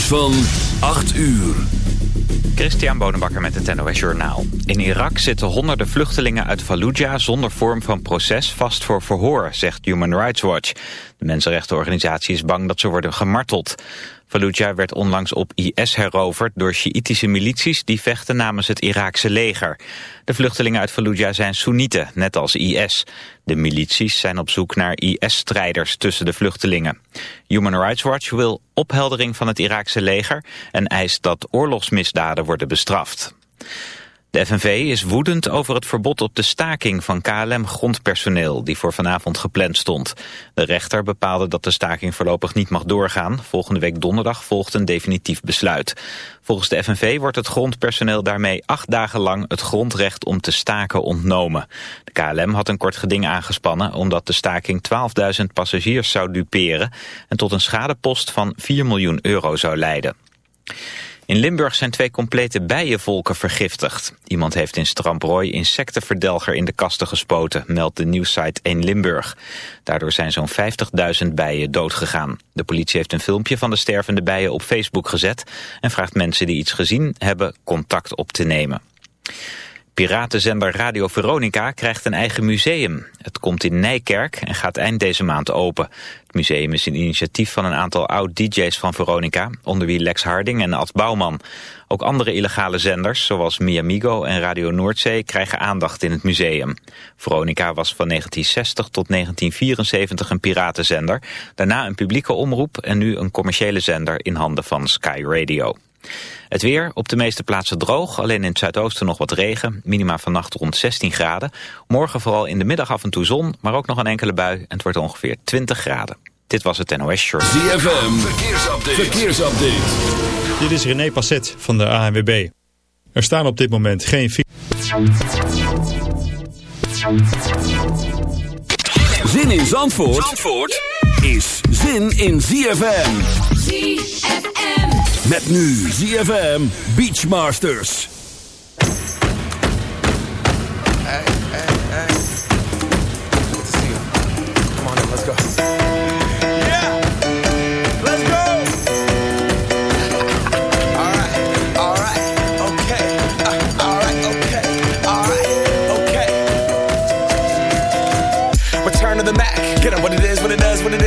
van 8 uur. Christian Bonenbakker met het NOS Journaal. In Irak zitten honderden vluchtelingen uit Fallujah zonder vorm van proces vast voor verhoor, zegt Human Rights Watch. De mensenrechtenorganisatie is bang dat ze worden gemarteld. Fallujah werd onlangs op IS heroverd door Sjiïtische milities die vechten namens het Iraakse leger. De vluchtelingen uit Fallujah zijn Soenieten, net als IS. De milities zijn op zoek naar IS-strijders tussen de vluchtelingen. Human Rights Watch wil opheldering van het Iraakse leger en eist dat oorlogsmisdaden worden bestraft. De FNV is woedend over het verbod op de staking van KLM-grondpersoneel die voor vanavond gepland stond. De rechter bepaalde dat de staking voorlopig niet mag doorgaan. Volgende week donderdag volgt een definitief besluit. Volgens de FNV wordt het grondpersoneel daarmee acht dagen lang het grondrecht om te staken ontnomen. De KLM had een kort geding aangespannen omdat de staking 12.000 passagiers zou duperen en tot een schadepost van 4 miljoen euro zou leiden. In Limburg zijn twee complete bijenvolken vergiftigd. Iemand heeft in Stramprooi insectenverdelger in de kasten gespoten, meldt de nieuwsite 1 Limburg. Daardoor zijn zo'n 50.000 bijen doodgegaan. De politie heeft een filmpje van de stervende bijen op Facebook gezet... en vraagt mensen die iets gezien hebben contact op te nemen. Piratenzender Radio Veronica krijgt een eigen museum. Het komt in Nijkerk en gaat eind deze maand open. Het museum is een initiatief van een aantal oud-dj's van Veronica... onder wie Lex Harding en Ad Bouwman. Ook andere illegale zenders, zoals Miamigo en Radio Noordzee... krijgen aandacht in het museum. Veronica was van 1960 tot 1974 een piratenzender... daarna een publieke omroep en nu een commerciële zender... in handen van Sky Radio. Het weer, op de meeste plaatsen droog, alleen in het zuidoosten nog wat regen. Minima vannacht rond 16 graden. Morgen vooral in de middag af en toe zon, maar ook nog een enkele bui. En het wordt ongeveer 20 graden. Dit was het NOS Short. ZFM, verkeersupdate. verkeersupdate. Dit is René Passet van de ANWB. Er staan op dit moment geen... Zin in Zandvoort, Zandvoort is zin in ZFM. ZFM. Met nu ZFM Beachmasters. Hey, hey, hey. Good to see you. Come on in, let's go.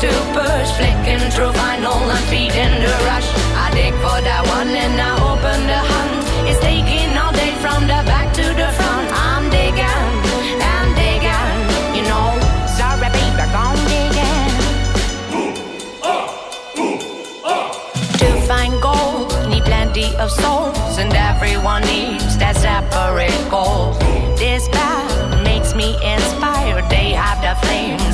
to push. Flicking through vinyl and feeding the rush. I dig for that one and I open the hunt. It's taking all day from the back to the front. I'm digging and digging, you know. Sorry, baby, gone digging. To find gold, need plenty of souls, and everyone needs that separate goal. This path makes me inspired. They have the flames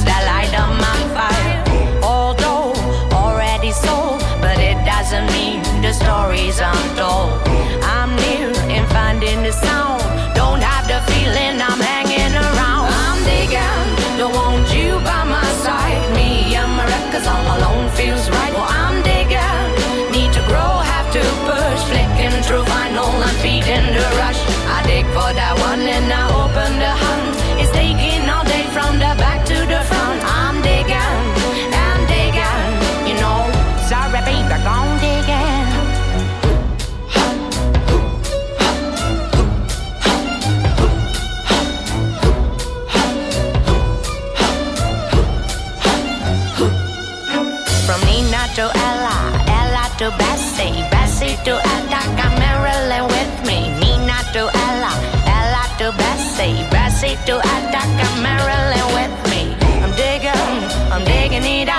stories untold. I'm near in finding the sound. To Bessie, Bessie to Attica, Marilyn with me. Nina to Ella, Ella to Bessie, Bessie to Attica, Marilyn with me. I'm digging, I'm digging it out.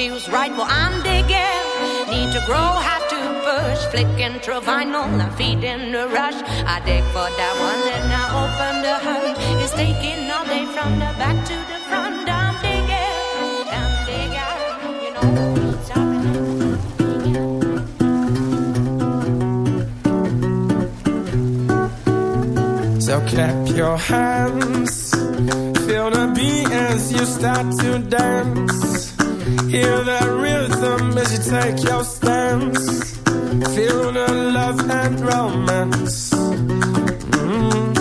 Feels right. Well, I'm digging, need to grow, have to push. Flicking through vinyl and feeding the rush. I dig for that one and I open the hunt. It's taking all day from the back to the front. I'm digging, I'm digging, you know. So clap your hands, feel the beat as you start to dance. Hear that rhythm as you take your stance. Feel the love and romance. Mm.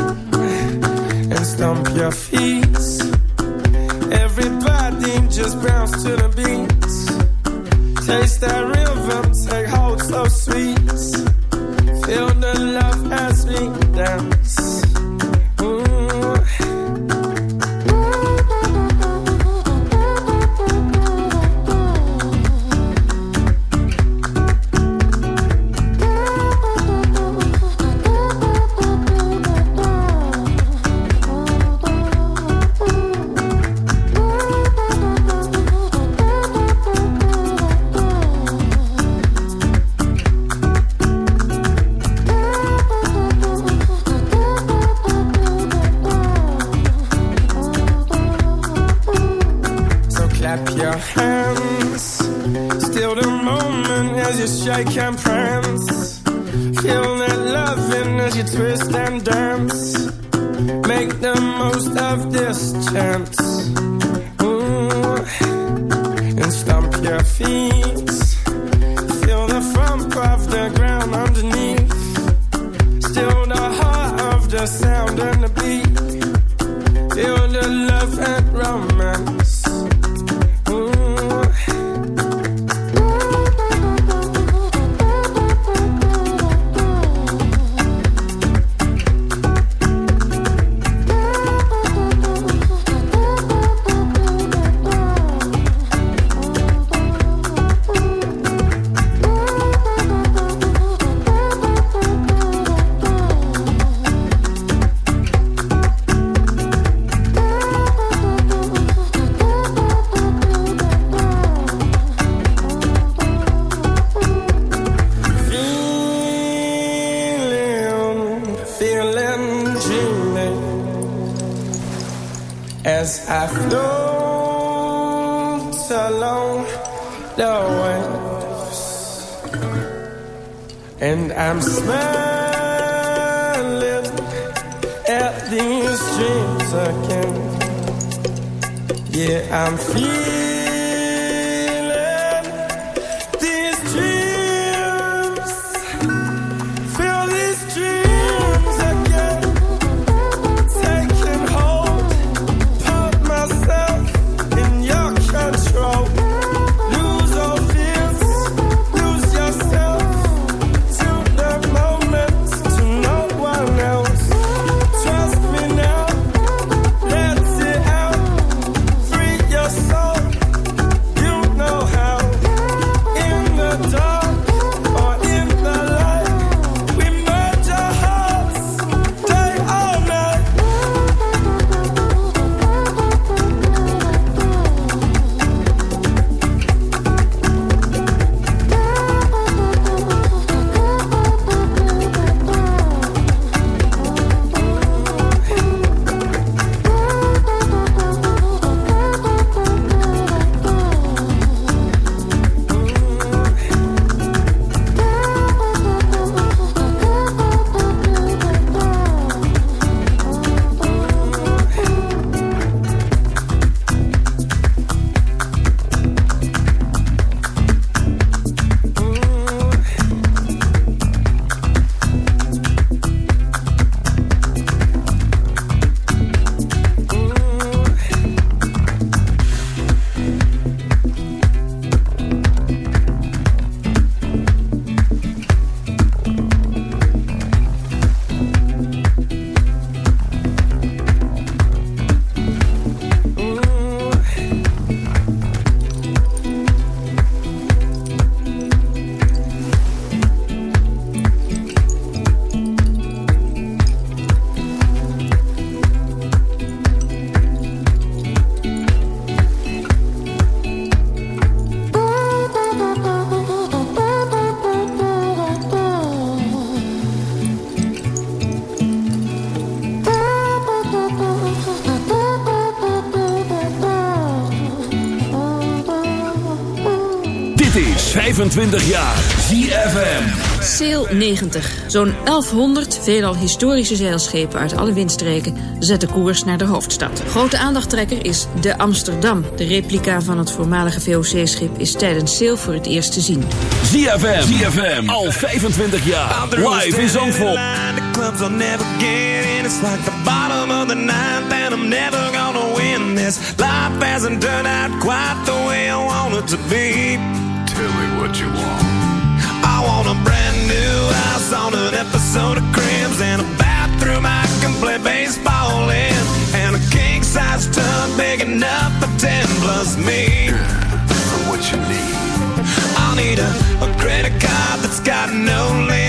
And stomp your feet. Everybody just bounce to the beat. Taste that rhythm, take hold so sweet. Feel the love as we dance. 25 jaar ZFM. Sail 90. Zo'n 1100 veelal historische zeilschepen uit alle windstreken zetten koers naar de hoofdstad. Grote aandachttrekker is de Amsterdam. De replica van het voormalige VOC-schip is tijdens Sail voor het eerst te zien. ZFM. ZFM. Al 25 jaar. Live in Zandvoort. The clubs I'll never get in. It's like the bottom of the ninth, and I'm never gonna win this. Life hasn't turned out quite the way I want it to be. Tell me what you want. I want a brand new house on an episode of Cribs and a bathroom I can play baseball in, and a king size tub big enough for ten plus me. what you need? I'll need a, a credit card that's got no limit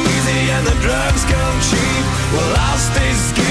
easy and the drugs come cheap. Well, I'll stay skinny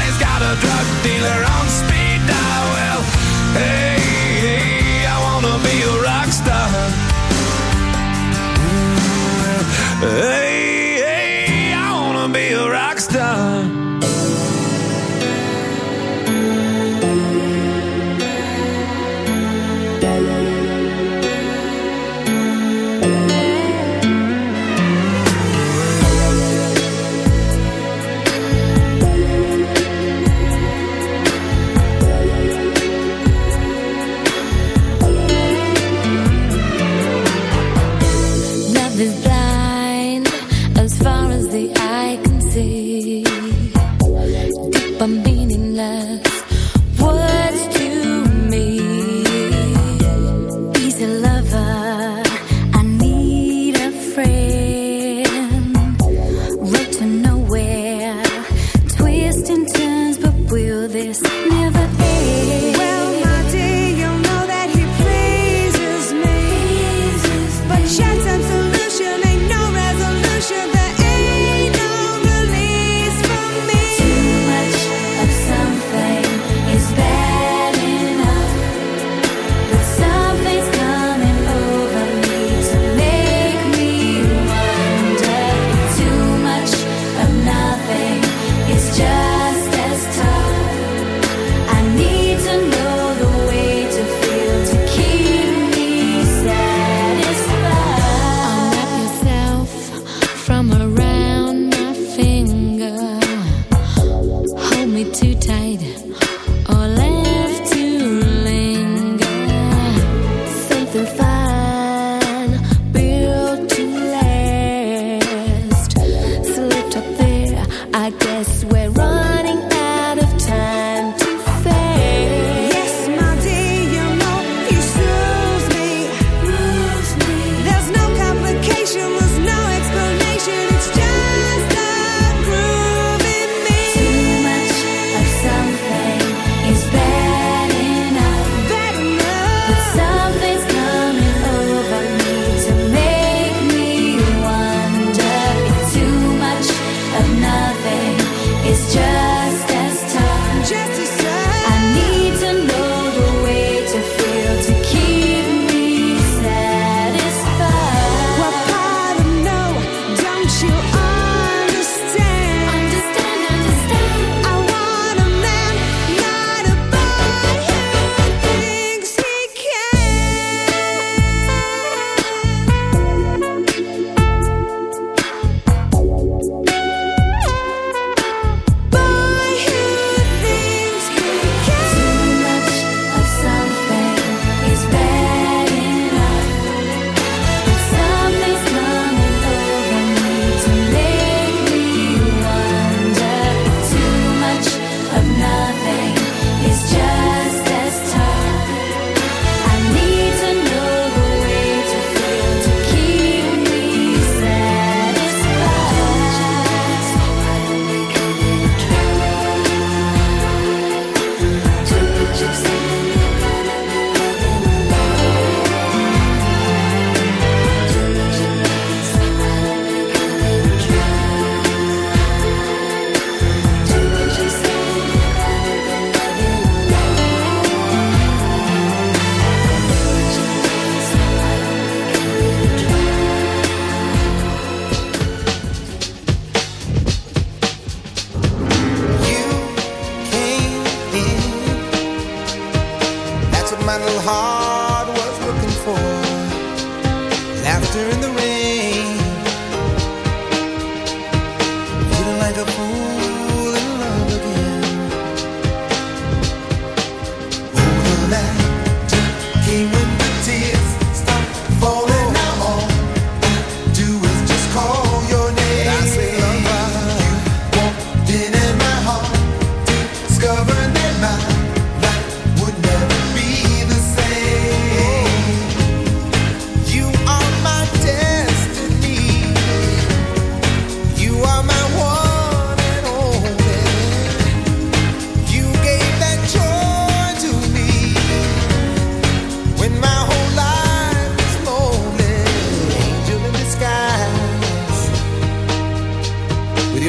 got a drug dealer on speed dial. Well, hey, hey, I wanna be a rock star. Ooh, well, hey.